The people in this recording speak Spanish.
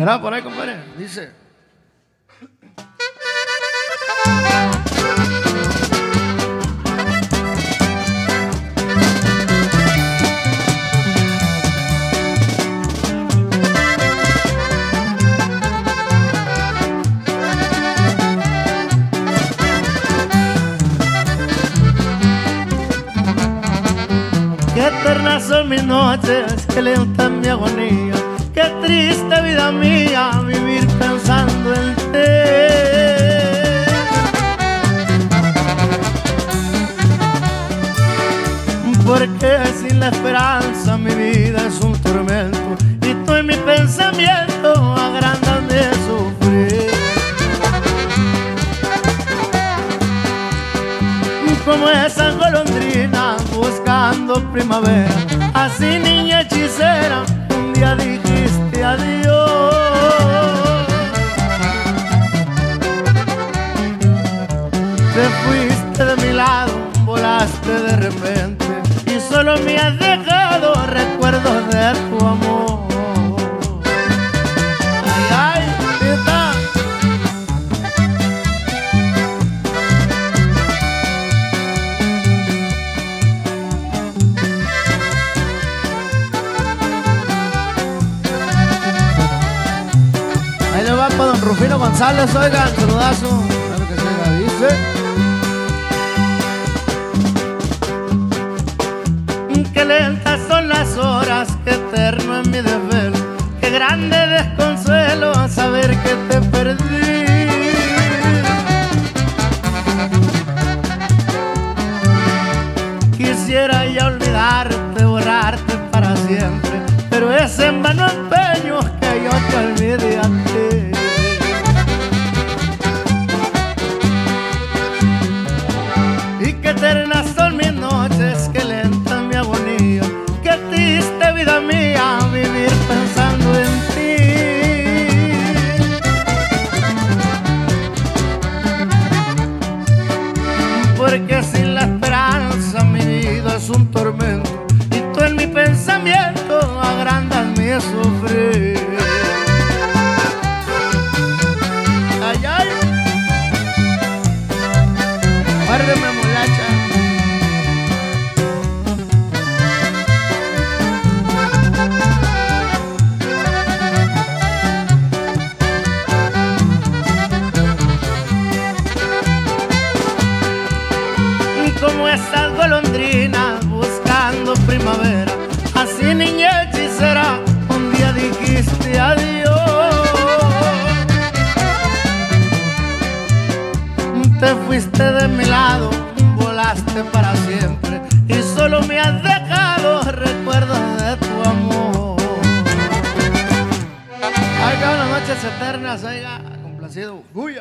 Era por ahí, compadre. Dice. Qué eternas son mis noches, qué lenta es mi agonía, qué triste vida mía vivir pensando en ti. Porque sin la esperanza mi vida es un tormento y tú en mi pensamiento agrandan de sufrir. Como esa golondrina buscando primavera, así niña Te fuiste de mi lado, volaste de repente y solo me has dejado recuerdos de tu amor. Ay, ay, tita. Ahí le va para don Rufino González, oigan, saludazo. Claro que sí, dice. Qué lentas son las horas, qué eterno es mi deber, qué grande desconsuelo saber que te perdí. Quisiera ya olvidarte, borrarte para siempre, pero es en vano empeño que yo te olvide a ti. Y qué eternas Guárdeme, mulacha. Y como esas golondrinas buscando primavera, fuiste de mi lado, volaste para siempre y solo me has dejado recuerdos de tu amor. Oiga, unas noches eternas, oiga, complacido. Uy,